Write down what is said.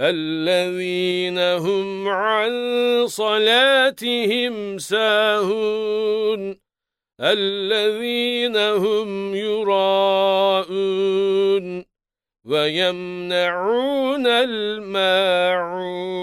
الذين هم عن صلاتهم ساهون. الذين هم يراءون. ويمنعون الماعون.